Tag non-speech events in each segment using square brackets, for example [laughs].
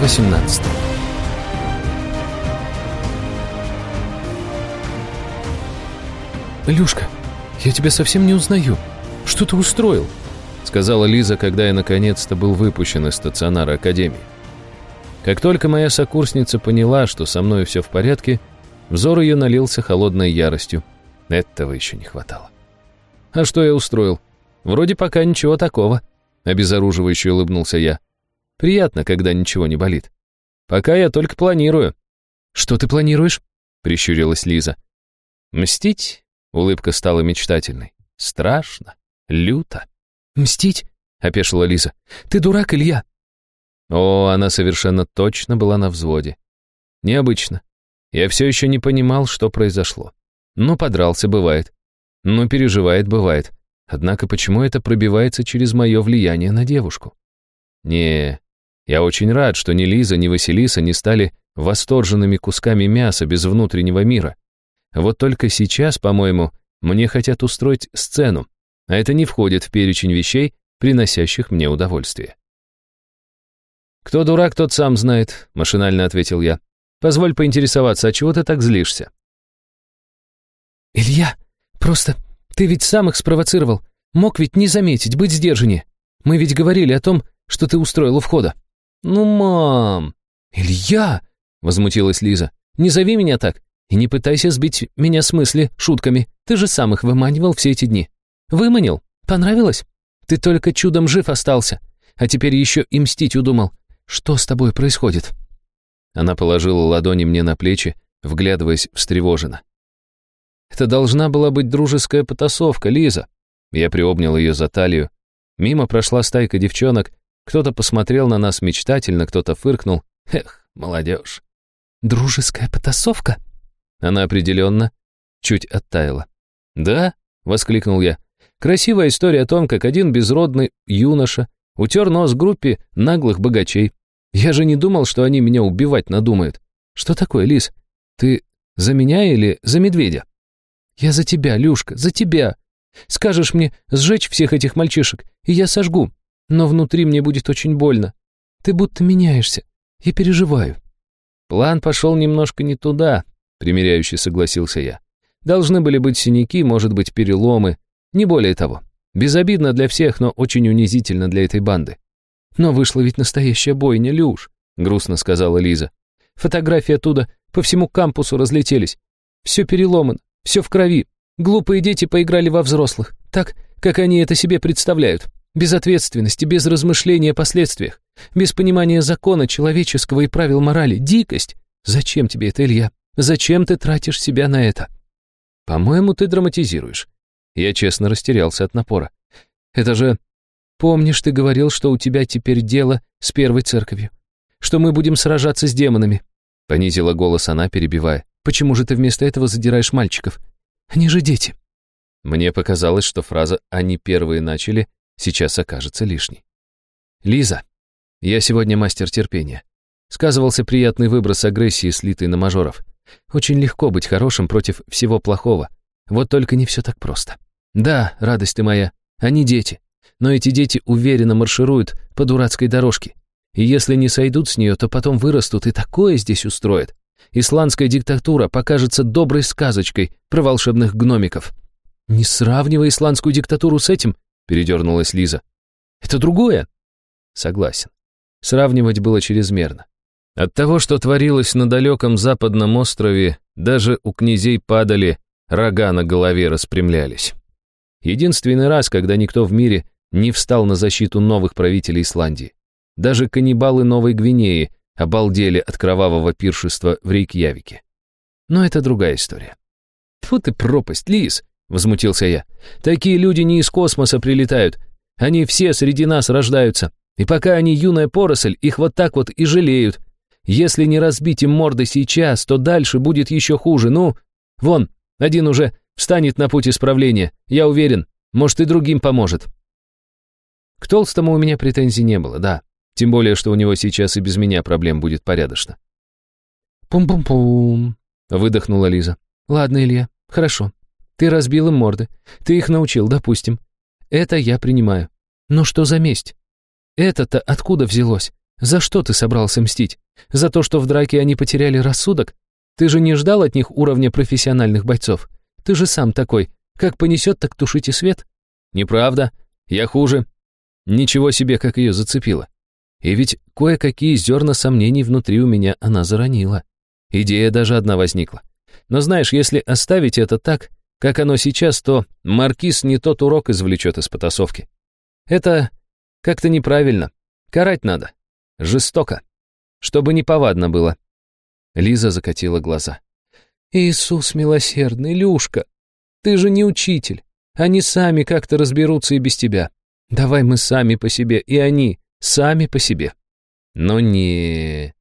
18 «Илюшка, я тебя совсем не узнаю. Что ты устроил?» Сказала Лиза, когда я наконец-то был выпущен из стационара Академии. Как только моя сокурсница поняла, что со мной все в порядке, взор ее налился холодной яростью. Этого еще не хватало. «А что я устроил? Вроде пока ничего такого», — обезоруживающе улыбнулся я. «Приятно, когда ничего не болит. Пока я только планирую». «Что ты планируешь?» — прищурилась Лиза. «Мстить?» — улыбка стала мечтательной. «Страшно, люто». «Мстить?» — опешила Лиза. «Ты дурак, Илья?» О, она совершенно точно была на взводе. Необычно. Я все еще не понимал, что произошло. Ну, подрался, бывает. Ну, переживает, бывает. Однако почему это пробивается через мое влияние на девушку? Не, я очень рад, что ни Лиза, ни Василиса не стали восторженными кусками мяса без внутреннего мира. Вот только сейчас, по-моему, мне хотят устроить сцену, а это не входит в перечень вещей, приносящих мне удовольствие. «Кто дурак, тот сам знает», — машинально ответил я. «Позволь поинтересоваться, а чего ты так злишься?» «Илья, просто ты ведь сам их спровоцировал. Мог ведь не заметить, быть сдержаннее. Мы ведь говорили о том, что ты устроил у входа». «Ну, мам!» «Илья!» — возмутилась Лиза. «Не зови меня так. И не пытайся сбить меня с мысли шутками. Ты же сам их выманивал все эти дни. Выманил? Понравилось? Ты только чудом жив остался. А теперь еще и мстить удумал. Что с тобой происходит?» Она положила ладони мне на плечи, вглядываясь встревоженно. «Это должна была быть дружеская потасовка, Лиза». Я приобнял ее за талию. Мимо прошла стайка девчонок. Кто-то посмотрел на нас мечтательно, кто-то фыркнул. Эх, молодежь. «Дружеская потасовка?» Она определенно чуть оттаяла. «Да?» — воскликнул я. «Красивая история о том, как один безродный юноша утер нос группе наглых богачей. Я же не думал, что они меня убивать надумают. Что такое, Лис? Ты за меня или за медведя?» «Я за тебя, Люшка, за тебя. Скажешь мне сжечь всех этих мальчишек, и я сожгу. Но внутри мне будет очень больно. Ты будто меняешься. Я переживаю». План пошел немножко не туда, примиряюще согласился я. Должны были быть синяки, может быть, переломы, не более того. Безобидно для всех, но очень унизительно для этой банды. Но вышла ведь настоящая бойня, Люш, грустно сказала Лиза. Фотографии оттуда по всему кампусу разлетелись. Все переломано, все в крови. Глупые дети поиграли во взрослых, так, как они это себе представляют. Без ответственности, без размышления о последствиях, без понимания закона человеческого и правил морали. Дикость. Зачем тебе это, Илья? Зачем ты тратишь себя на это? По-моему, ты драматизируешь. Я честно растерялся от напора. Это же... Помнишь, ты говорил, что у тебя теперь дело с первой церковью? Что мы будем сражаться с демонами? Понизила голос она, перебивая. Почему же ты вместо этого задираешь мальчиков? Они же дети. Мне показалось, что фраза «они первые начали» сейчас окажется лишней. Лиза, я сегодня мастер терпения. Сказывался приятный выброс агрессии, слитый на мажоров. Очень легко быть хорошим против всего плохого. Вот только не все так просто. Да, радость ты моя, они дети. Но эти дети уверенно маршируют по дурацкой дорожке. И если не сойдут с нее, то потом вырастут и такое здесь устроят. Исландская диктатура покажется доброй сказочкой про волшебных гномиков. «Не сравнивай исландскую диктатуру с этим», — передернулась Лиза. «Это другое». Согласен. Сравнивать было чрезмерно. От того, что творилось на далеком западном острове, даже у князей падали, рога на голове распрямлялись. Единственный раз, когда никто в мире не встал на защиту новых правителей Исландии. Даже каннибалы Новой Гвинеи обалдели от кровавого пиршества в Рейкьявике. Но это другая история. «Тьфу ты пропасть, Лис!» — возмутился я. «Такие люди не из космоса прилетают. Они все среди нас рождаются. И пока они юная поросль, их вот так вот и жалеют. Если не разбить им морды сейчас, то дальше будет еще хуже. Ну, вон, один уже встанет на путь исправления. Я уверен, может и другим поможет. К Толстому у меня претензий не было, да. Тем более, что у него сейчас и без меня проблем будет порядочно. «Пум-пум-пум», — выдохнула Лиза. «Ладно, Илья, хорошо. Ты разбил им морды. Ты их научил, допустим. Это я принимаю. Но что за месть? Это-то откуда взялось? За что ты собрался мстить? За то, что в драке они потеряли рассудок? Ты же не ждал от них уровня профессиональных бойцов. Ты же сам такой. Как понесет, так тушите свет. Неправда. Я хуже. Ничего себе, как ее зацепило. И ведь кое-какие зерна сомнений внутри у меня она заронила. Идея даже одна возникла. Но знаешь, если оставить это так, как оно сейчас, то Маркиз не тот урок извлечет из потасовки. Это как-то неправильно. Карать надо. Жестоко. Чтобы неповадно было. Лиза закатила глаза. «Иисус милосердный, Люшка, ты же не учитель. Они сами как-то разберутся и без тебя. Давай мы сами по себе, и они сами по себе». «Но не...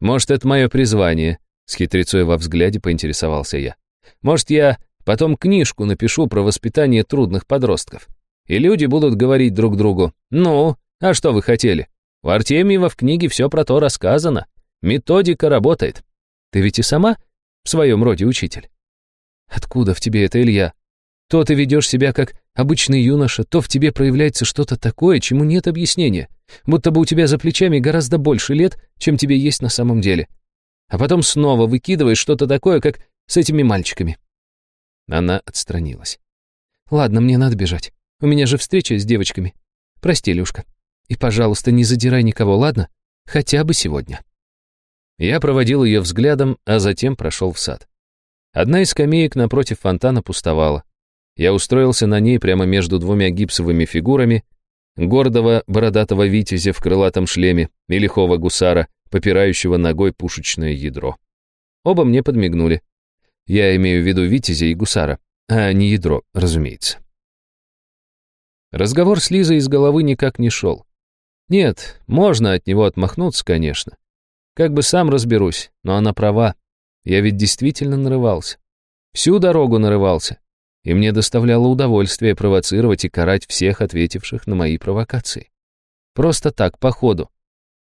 Может, это мое призвание?» С хитрецой во взгляде поинтересовался я. «Может, я потом книжку напишу про воспитание трудных подростков. И люди будут говорить друг другу, ну, а что вы хотели? У Артемьева в книге все про то рассказано. Методика работает. Ты ведь и сама в своем роде учитель. Откуда в тебе это, Илья? То ты ведешь себя как обычный юноша, то в тебе проявляется что-то такое, чему нет объяснения. Будто бы у тебя за плечами гораздо больше лет, чем тебе есть на самом деле. А потом снова выкидываешь что-то такое, как с этими мальчиками. Она отстранилась. Ладно, мне надо бежать. У меня же встреча с девочками. Прости, Люшка. И, пожалуйста, не задирай никого, ладно? Хотя бы сегодня. Я проводил ее взглядом, а затем прошел в сад. Одна из скамеек напротив фонтана пустовала. Я устроился на ней прямо между двумя гипсовыми фигурами, гордого бородатого витязя в крылатом шлеме и лихого гусара, попирающего ногой пушечное ядро. Оба мне подмигнули. Я имею в виду витязя и гусара, а не ядро, разумеется. Разговор с Лизой из головы никак не шел. Нет, можно от него отмахнуться, конечно. Как бы сам разберусь, но она права. Я ведь действительно нарывался. Всю дорогу нарывался. И мне доставляло удовольствие провоцировать и карать всех ответивших на мои провокации. Просто так, по ходу.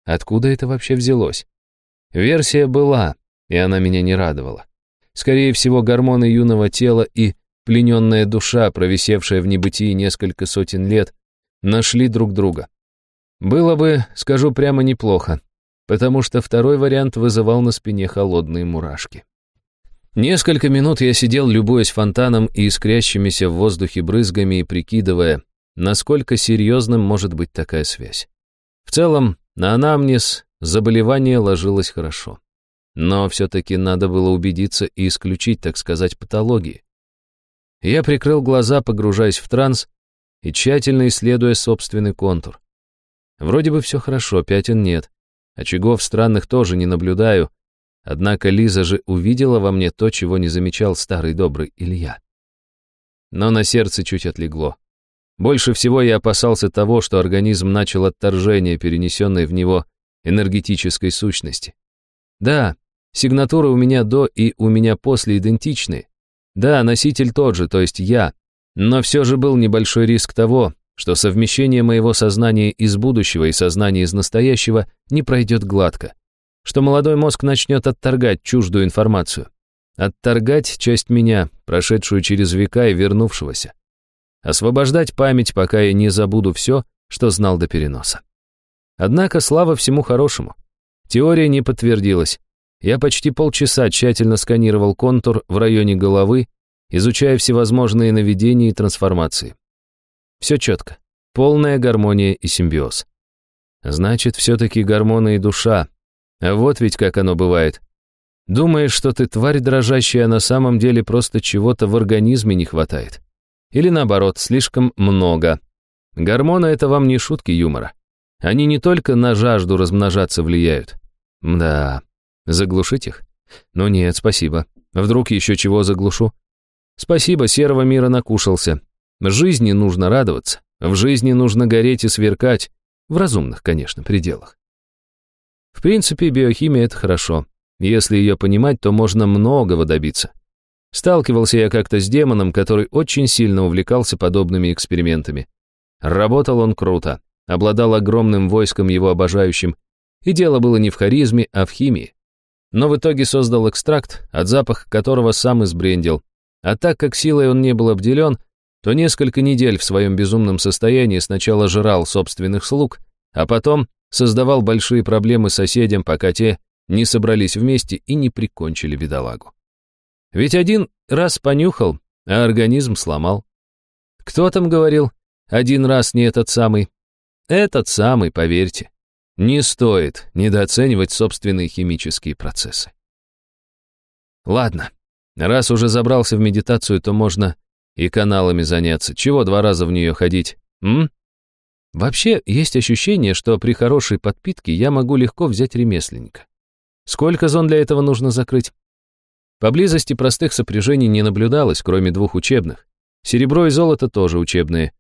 Откуда это вообще взялось? Версия была, и она меня не радовала. Скорее всего, гормоны юного тела и плененная душа, провисевшая в небытии несколько сотен лет, нашли друг друга. Было бы, скажу прямо, неплохо, потому что второй вариант вызывал на спине холодные мурашки. Несколько минут я сидел, любуясь фонтаном и искрящимися в воздухе брызгами и прикидывая, насколько серьезным может быть такая связь. В целом, на анамнез заболевание ложилось хорошо. Но все-таки надо было убедиться и исключить, так сказать, патологии. Я прикрыл глаза, погружаясь в транс и тщательно исследуя собственный контур. Вроде бы все хорошо, пятен нет. Очагов странных тоже не наблюдаю, однако Лиза же увидела во мне то, чего не замечал старый добрый Илья. Но на сердце чуть отлегло. Больше всего я опасался того, что организм начал отторжение, перенесенной в него энергетической сущности. Да, сигнатуры у меня до и у меня после идентичны. Да, носитель тот же, то есть я. Но все же был небольшой риск того, что совмещение моего сознания из будущего и сознания из настоящего не пройдет гладко, что молодой мозг начнет отторгать чуждую информацию, отторгать часть меня, прошедшую через века и вернувшегося, освобождать память, пока я не забуду все, что знал до переноса. Однако, слава всему хорошему, теория не подтвердилась. Я почти полчаса тщательно сканировал контур в районе головы, изучая всевозможные наведения и трансформации. Все четко. Полная гармония и симбиоз. Значит, все-таки гормоны и душа. А вот ведь как оно бывает. Думаешь, что ты тварь дрожащая, а на самом деле просто чего-то в организме не хватает. Или наоборот, слишком много. Гормоны — это вам не шутки юмора. Они не только на жажду размножаться влияют. Да, заглушить их? Ну нет, спасибо. Вдруг еще чего заглушу? Спасибо, серого мира накушался. Жизни нужно радоваться, в жизни нужно гореть и сверкать, в разумных, конечно, пределах. В принципе, биохимия — это хорошо. Если ее понимать, то можно многого добиться. Сталкивался я как-то с демоном, который очень сильно увлекался подобными экспериментами. Работал он круто, обладал огромным войском его обожающим, и дело было не в харизме, а в химии. Но в итоге создал экстракт, от запаха которого сам избрендил. А так как силой он не был обделен, то несколько недель в своем безумном состоянии сначала жрал собственных слуг, а потом создавал большие проблемы соседям, пока те не собрались вместе и не прикончили бедолагу. Ведь один раз понюхал, а организм сломал. Кто там говорил? Один раз не этот самый. Этот самый, поверьте. Не стоит недооценивать собственные химические процессы. Ладно, раз уже забрался в медитацию, то можно и каналами заняться. Чего два раза в нее ходить, м? Вообще, есть ощущение, что при хорошей подпитке я могу легко взять ремесленника. Сколько зон для этого нужно закрыть? Поблизости простых сопряжений не наблюдалось, кроме двух учебных. Серебро и золото тоже учебные.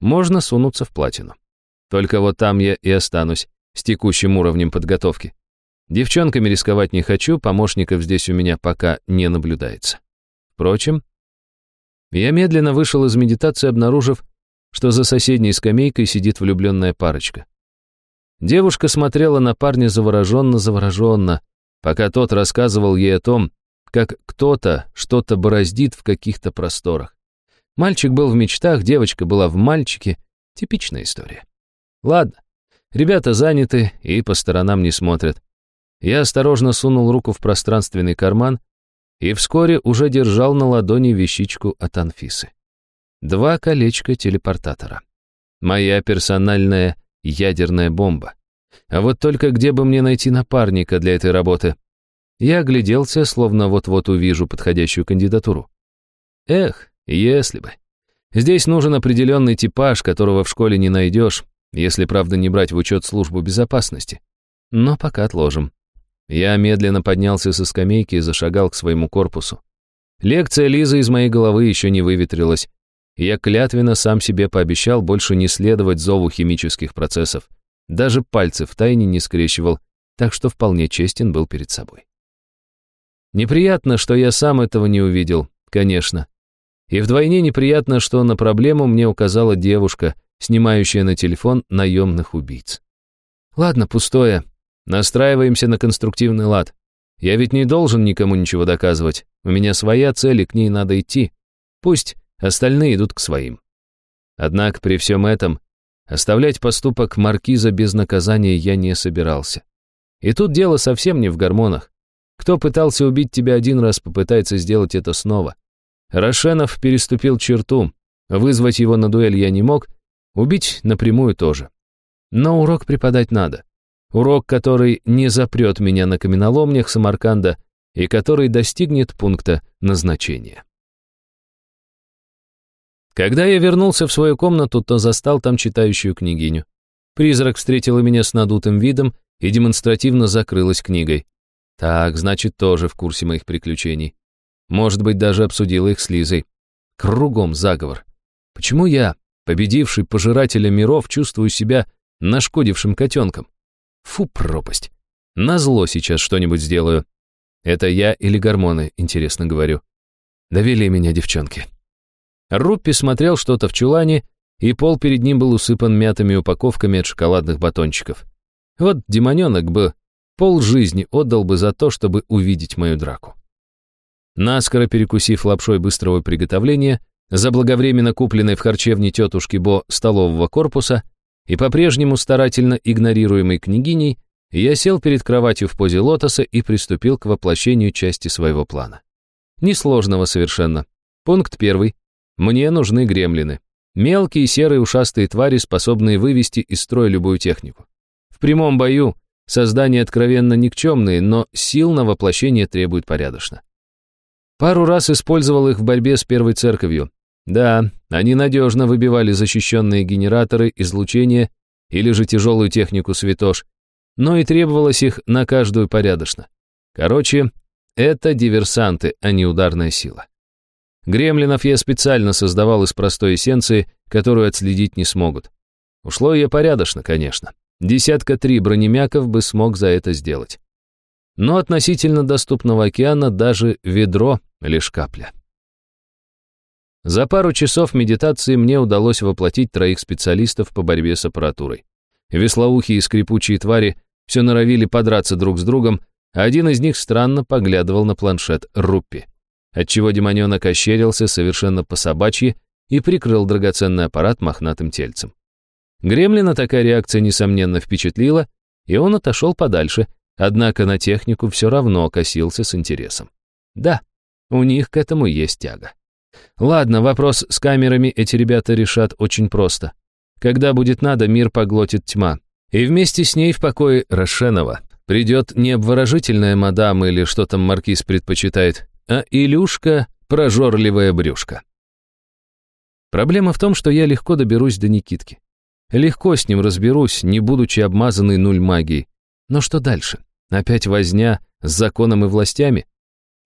Можно сунуться в платину. Только вот там я и останусь, с текущим уровнем подготовки. Девчонками рисковать не хочу, помощников здесь у меня пока не наблюдается. Впрочем, я медленно вышел из медитации, обнаружив, что за соседней скамейкой сидит влюбленная парочка. Девушка смотрела на парня завороженно-завороженно, пока тот рассказывал ей о том, как кто-то что-то бороздит в каких-то просторах. Мальчик был в мечтах, девочка была в мальчике. Типичная история. Ладно, ребята заняты и по сторонам не смотрят. Я осторожно сунул руку в пространственный карман и вскоре уже держал на ладони вещичку от Анфисы. Два колечка телепортатора. Моя персональная ядерная бомба. А вот только где бы мне найти напарника для этой работы? Я огляделся, словно вот-вот увижу подходящую кандидатуру. Эх, если бы. Здесь нужен определенный типаж, которого в школе не найдешь, если, правда, не брать в учет службу безопасности. Но пока отложим. Я медленно поднялся со скамейки и зашагал к своему корпусу. Лекция Лизы из моей головы еще не выветрилась. Я клятвенно сам себе пообещал больше не следовать зову химических процессов. Даже пальцы в тайне не скрещивал, так что вполне честен был перед собой. Неприятно, что я сам этого не увидел, конечно. И вдвойне неприятно, что на проблему мне указала девушка, снимающая на телефон наемных убийц. Ладно, пустое, Настраиваемся на конструктивный лад. Я ведь не должен никому ничего доказывать. У меня своя цель, и к ней надо идти. Пусть остальные идут к своим. Однако при всем этом оставлять поступок маркиза без наказания я не собирался. И тут дело совсем не в гормонах. Кто пытался убить тебя один раз, попытается сделать это снова. Рошенов переступил черту. Вызвать его на дуэль я не мог, убить напрямую тоже. Но урок преподать надо. Урок, который не запрет меня на каменоломнях Самарканда и который достигнет пункта назначения. Когда я вернулся в свою комнату, то застал там читающую княгиню. Призрак встретила меня с надутым видом и демонстративно закрылась книгой. Так, значит, тоже в курсе моих приключений. Может быть, даже обсудила их с Лизой. Кругом заговор. Почему я, победивший пожирателя миров, чувствую себя нашкодившим котенком? Фу, пропасть. Назло сейчас что-нибудь сделаю. Это я или гормоны, интересно говорю. Довели меня девчонки. Руппи смотрел что-то в чулане, и пол перед ним был усыпан мятыми упаковками от шоколадных батончиков. Вот демоненок бы пол жизни отдал бы за то, чтобы увидеть мою драку. Наскоро перекусив лапшой быстрого приготовления, заблаговременно купленной в харчевне тетушки Бо столового корпуса, и по-прежнему старательно игнорируемой княгиней, я сел перед кроватью в позе лотоса и приступил к воплощению части своего плана. Несложного совершенно. Пункт первый. Мне нужны гремлины. Мелкие серые ушастые твари, способные вывести из строя любую технику. В прямом бою создания откровенно никчемные, но сил на воплощение требует порядочно. Пару раз использовал их в борьбе с первой церковью, да, они надежно выбивали защищенные генераторы, излучения или же тяжелую технику святош, но и требовалось их на каждую порядочно. Короче, это диверсанты, а не ударная сила. Гремлинов я специально создавал из простой эссенции, которую отследить не смогут. Ушло ее порядочно, конечно. Десятка три бронемяков бы смог за это сделать. Но относительно доступного океана даже ведро — лишь капля. За пару часов медитации мне удалось воплотить троих специалистов по борьбе с аппаратурой. Веслоухие и скрипучие твари все норовили подраться друг с другом, а один из них странно поглядывал на планшет Руппи, отчего демоненок ощерился совершенно по-собачьи и прикрыл драгоценный аппарат мохнатым тельцем. Гремлина такая реакция, несомненно, впечатлила, и он отошел подальше, однако на технику все равно косился с интересом. Да, у них к этому есть тяга. Ладно, вопрос с камерами эти ребята решат очень просто. Когда будет надо, мир поглотит тьма. И вместе с ней в покое Рошенова придет не обворожительная мадам или что там маркиз предпочитает, а Илюшка — прожорливая брюшка. Проблема в том, что я легко доберусь до Никитки. Легко с ним разберусь, не будучи обмазанный нуль магии. Но что дальше? Опять возня с законом и властями?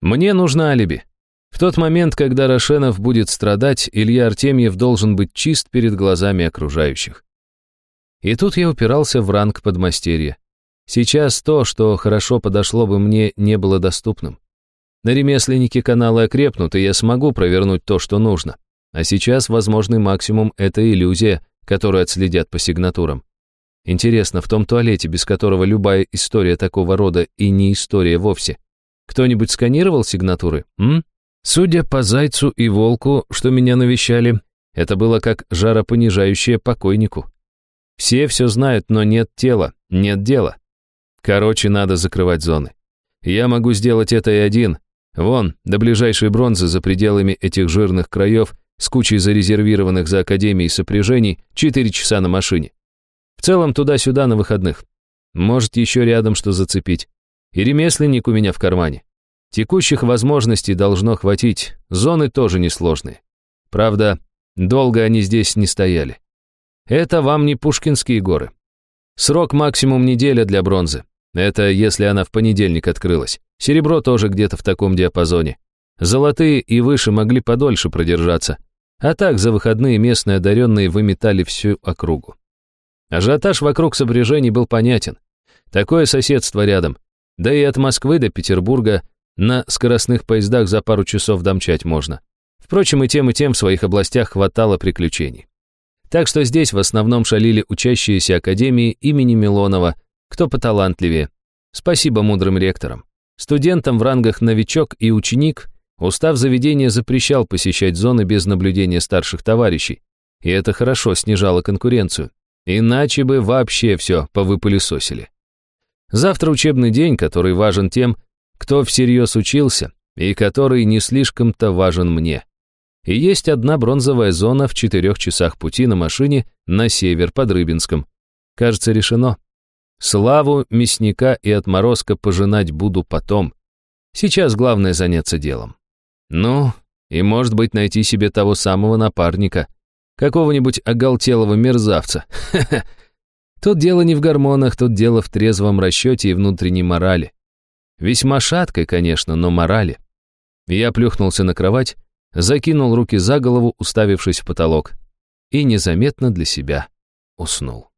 Мне нужно алиби. В тот момент, когда Рошенов будет страдать, Илья Артемьев должен быть чист перед глазами окружающих. И тут я упирался в ранг подмастерья. Сейчас то, что хорошо подошло бы мне, не было доступным. На ремесленнике каналы окрепнут, и я смогу провернуть то, что нужно. А сейчас возможный максимум — это иллюзия, которую отследят по сигнатурам. Интересно, в том туалете, без которого любая история такого рода и не история вовсе, кто-нибудь сканировал сигнатуры, м? Судя по Зайцу и Волку, что меня навещали, это было как жаропонижающее покойнику. Все все знают, но нет тела, нет дела. Короче, надо закрывать зоны. Я могу сделать это и один. Вон, до ближайшей бронзы за пределами этих жирных краев с кучей зарезервированных за Академией сопряжений 4 часа на машине. В целом туда-сюда на выходных. Может, еще рядом что зацепить. И ремесленник у меня в кармане. Текущих возможностей должно хватить, зоны тоже несложные. Правда, долго они здесь не стояли. Это вам не Пушкинские горы. Срок максимум неделя для бронзы. Это если она в понедельник открылась. Серебро тоже где-то в таком диапазоне. Золотые и выше могли подольше продержаться. А так, за выходные местные одаренные выметали всю округу. Ажиотаж вокруг сопряжений был понятен. Такое соседство рядом. Да и от Москвы до Петербурга на скоростных поездах за пару часов домчать можно. Впрочем, и тем, и тем в своих областях хватало приключений. Так что здесь в основном шалили учащиеся академии имени Милонова, кто поталантливее. Спасибо мудрым ректорам. Студентам в рангах новичок и ученик устав заведения запрещал посещать зоны без наблюдения старших товарищей, и это хорошо снижало конкуренцию. Иначе бы вообще все повыпылесосили. Завтра учебный день, который важен тем, кто всерьез учился, и который не слишком-то важен мне. И есть одна бронзовая зона в четырех часах пути на машине на север под Рыбинском. Кажется, решено. Славу, мясника и отморозка пожинать буду потом. Сейчас главное заняться делом. Ну, и может быть найти себе того самого напарника, какого-нибудь оголтелого мерзавца. [laughs] Тут дело не в гормонах, тут дело в трезвом расчете и внутренней морали. Весьма шаткой, конечно, но морали. Я плюхнулся на кровать, закинул руки за голову, уставившись в потолок, и незаметно для себя уснул.